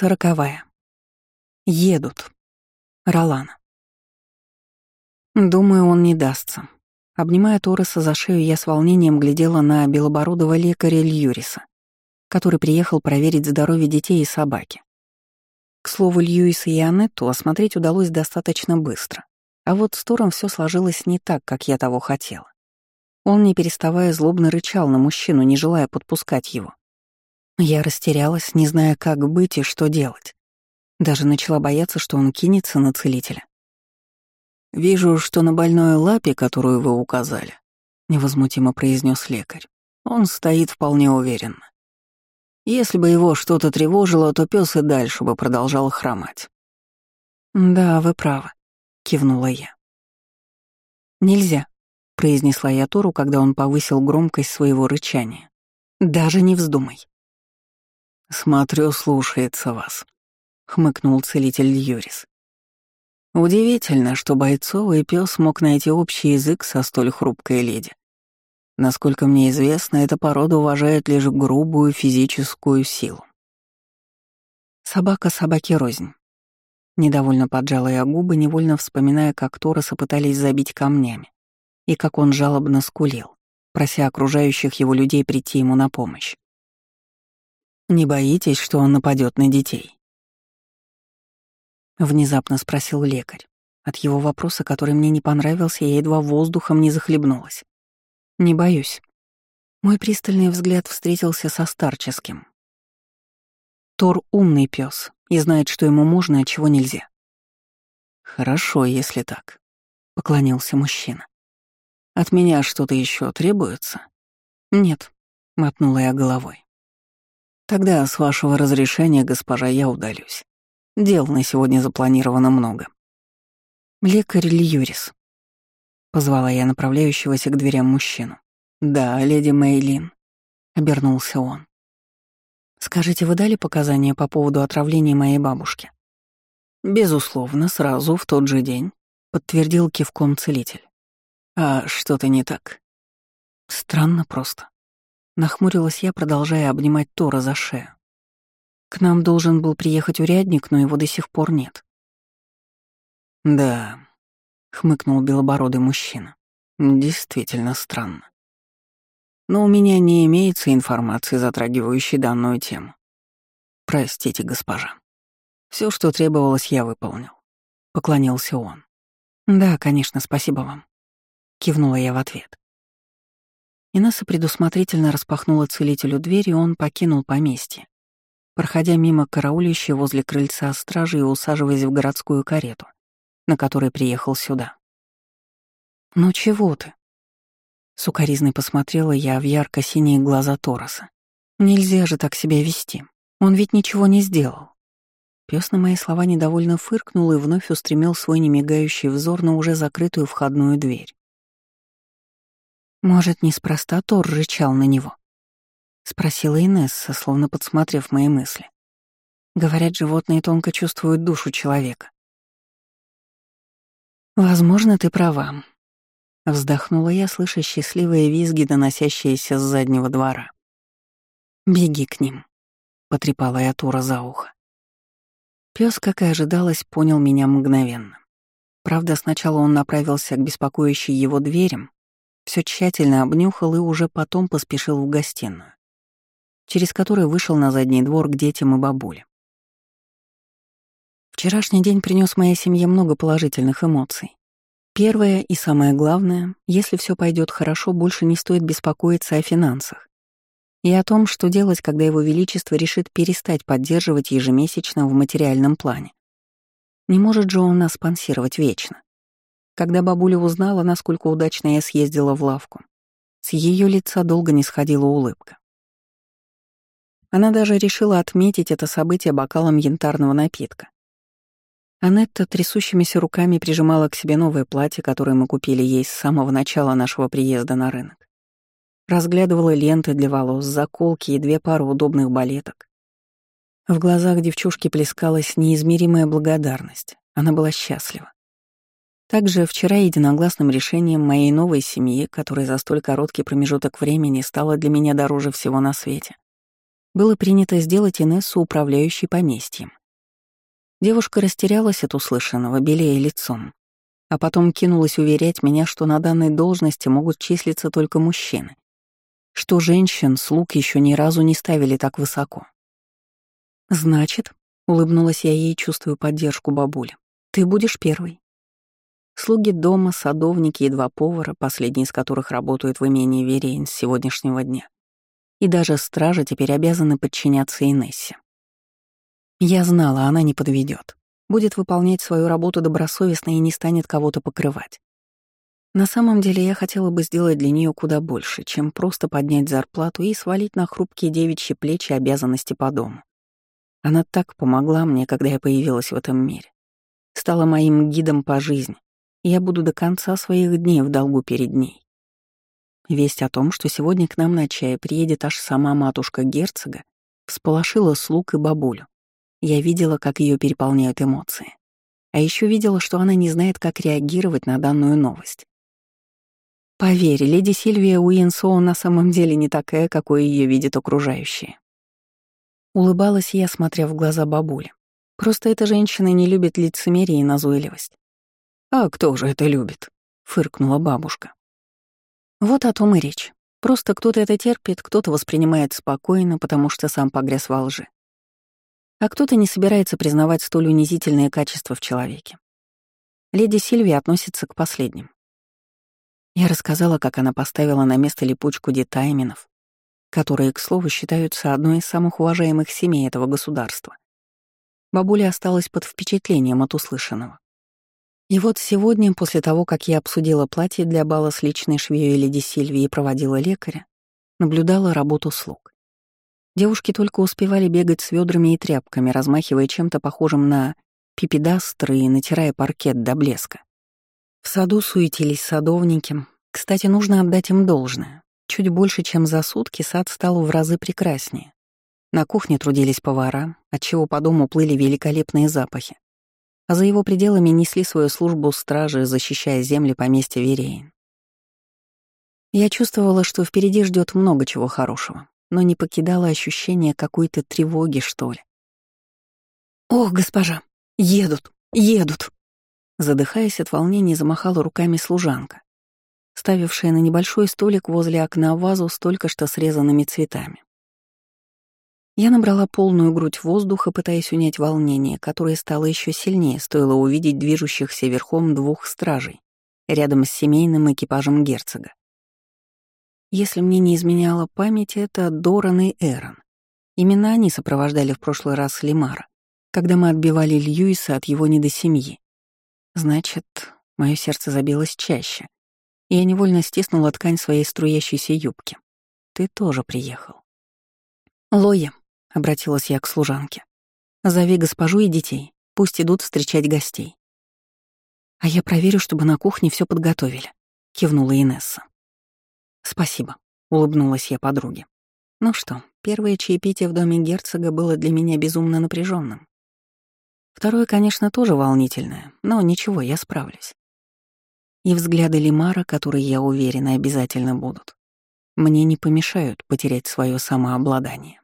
Сороковая. Едут. Ролана. Думаю, он не дастся. Обнимая Торреса за шею, я с волнением глядела на белобородого лекаря Льюриса, который приехал проверить здоровье детей и собаки. К слову, Льюиса и Анетту осмотреть удалось достаточно быстро. А вот с Тором все сложилось не так, как я того хотела. Он, не переставая, злобно рычал на мужчину, не желая подпускать его. Я растерялась, не зная, как быть и что делать. Даже начала бояться, что он кинется на целителя. «Вижу, что на больной лапе, которую вы указали», — невозмутимо произнес лекарь, — «он стоит вполне уверенно. Если бы его что-то тревожило, то пес и дальше бы продолжал хромать». «Да, вы правы», — кивнула я. «Нельзя», — произнесла я Тору, когда он повысил громкость своего рычания. «Даже не вздумай». «Смотрю, слушается вас», — хмыкнул целитель Юрис. «Удивительно, что бойцовый пес мог найти общий язык со столь хрупкой леди. Насколько мне известно, эта порода уважает лишь грубую физическую силу. Собака собаки рознь. Недовольно поджала я губы, невольно вспоминая, как Тороса пытались забить камнями, и как он жалобно скулил, прося окружающих его людей прийти ему на помощь. Не боитесь, что он нападет на детей? Внезапно спросил лекарь. От его вопроса, который мне не понравился, я едва воздухом не захлебнулась. Не боюсь. Мой пристальный взгляд встретился со старческим. Тор умный пес и знает, что ему можно, а чего нельзя. Хорошо, если так, поклонился мужчина. От меня что-то еще требуется? Нет, мотнула я головой. Тогда, с вашего разрешения, госпожа, я удалюсь. Дел на сегодня запланировано много. Лекарь Льюрис. Позвала я направляющегося к дверям мужчину. Да, леди Мейлин. Обернулся он. Скажите, вы дали показания по поводу отравления моей бабушки? Безусловно, сразу, в тот же день, подтвердил кивком целитель. А что-то не так? Странно просто. Нахмурилась я, продолжая обнимать Тора за шею. К нам должен был приехать урядник, но его до сих пор нет. «Да», — хмыкнул белобородый мужчина. «Действительно странно. Но у меня не имеется информации, затрагивающей данную тему. Простите, госпожа. Все, что требовалось, я выполнил». Поклонился он. «Да, конечно, спасибо вам», — кивнула я в ответ. Инесса предусмотрительно распахнула целителю дверь, и он покинул поместье, проходя мимо караулящей возле крыльца стражи и усаживаясь в городскую карету, на которой приехал сюда. «Ну чего ты?» Сукаризной посмотрела я в ярко-синие глаза Тороса. «Нельзя же так себя вести. Он ведь ничего не сделал». Пёс на мои слова недовольно фыркнул и вновь устремил свой немигающий взор на уже закрытую входную дверь. Может, неспроста Тор рычал на него? Спросила Инесса, словно подсмотрев мои мысли. Говорят, животные тонко чувствуют душу человека. Возможно, ты права. Вздохнула я, слыша счастливые визги, доносящиеся с заднего двора. «Беги к ним», — потрепала я Тура за ухо. Пес, как и ожидалось, понял меня мгновенно. Правда, сначала он направился к беспокоящей его дверям, все тщательно обнюхал и уже потом поспешил в гостиную, через которую вышел на задний двор к детям и бабуле. Вчерашний день принес моей семье много положительных эмоций. Первое и самое главное, если все пойдет хорошо, больше не стоит беспокоиться о финансах и о том, что делать, когда Его Величество решит перестать поддерживать ежемесячно в материальном плане. Не может же он нас спонсировать вечно. Когда бабуля узнала, насколько удачно я съездила в лавку, с ее лица долго не сходила улыбка. Она даже решила отметить это событие бокалом янтарного напитка. Анетта трясущимися руками прижимала к себе новое платье, которое мы купили ей с самого начала нашего приезда на рынок. Разглядывала ленты для волос, заколки и две пары удобных балеток. В глазах девчушки плескалась неизмеримая благодарность. Она была счастлива. Также вчера единогласным решением моей новой семьи, которая за столь короткий промежуток времени стала для меня дороже всего на свете, было принято сделать Инессу управляющей поместьем. Девушка растерялась от услышанного, белее лицом, а потом кинулась уверять меня, что на данной должности могут числиться только мужчины, что женщин, слуг еще ни разу не ставили так высоко. «Значит», — улыбнулась я ей, чувствую поддержку бабули, — «ты будешь первой». Слуги дома, садовники и два повара, последний из которых работают в имении Верейн с сегодняшнего дня, и даже стража теперь обязаны подчиняться Инессе. Я знала, она не подведет, будет выполнять свою работу добросовестно и не станет кого-то покрывать. На самом деле я хотела бы сделать для нее куда больше, чем просто поднять зарплату и свалить на хрупкие девичьи плечи обязанности по дому. Она так помогла мне, когда я появилась в этом мире. Стала моим гидом по жизни, я буду до конца своих дней в долгу перед ней. Весть о том, что сегодня к нам на чай приедет аж сама матушка герцога, всполошила слуг и бабулю. Я видела, как ее переполняют эмоции. А еще видела, что она не знает, как реагировать на данную новость. Поверь, леди Сильвия Уинсоу на самом деле не такая, какой ее видят окружающие. Улыбалась я, смотря в глаза бабули. Просто эта женщина не любит лицемерие и назойливость. «А кто же это любит?» — фыркнула бабушка. Вот о том и речь. Просто кто-то это терпит, кто-то воспринимает спокойно, потому что сам погряз во лжи. А кто-то не собирается признавать столь унизительные качества в человеке. Леди Сильвия относится к последним. Я рассказала, как она поставила на место липучку детайминов, которые, к слову, считаются одной из самых уважаемых семей этого государства. Бабуля осталась под впечатлением от услышанного. И вот сегодня, после того, как я обсудила платье для бала с личной швеей леди Сильвии и проводила лекаря, наблюдала работу слуг. Девушки только успевали бегать с ведрами и тряпками, размахивая чем-то похожим на пипедастры и натирая паркет до блеска. В саду суетились садовники. Кстати, нужно отдать им должное. Чуть больше, чем за сутки, сад стал в разы прекраснее. На кухне трудились повара, отчего по дому плыли великолепные запахи. А за его пределами несли свою службу стражи, защищая земли поместья Вереин. Я чувствовала, что впереди ждет много чего хорошего, но не покидало ощущение какой-то тревоги, что ли. «Ох, госпожа, едут, едут!» Задыхаясь от волнения, замахала руками служанка, ставившая на небольшой столик возле окна вазу с только что срезанными цветами. Я набрала полную грудь воздуха, пытаясь унять волнение, которое стало еще сильнее, стоило увидеть движущихся верхом двух стражей рядом с семейным экипажем герцога. Если мне не изменяла память, это Доран и Эрон. Именно они сопровождали в прошлый раз Лимара, когда мы отбивали Льюиса от его недосемьи. Значит, мое сердце забилось чаще, и я невольно стиснула ткань своей струящейся юбки. Ты тоже приехал. Лоя, — обратилась я к служанке, — зови госпожу и детей, пусть идут встречать гостей. А я проверю, чтобы на кухне все подготовили, — кивнула Инесса. Спасибо, — улыбнулась я подруге. Ну что, первое чаепитие в доме герцога было для меня безумно напряженным. Второе, конечно, тоже волнительное, но ничего, я справлюсь. И взгляды Лимара, которые, я уверена, обязательно будут, мне не помешают потерять свое самообладание.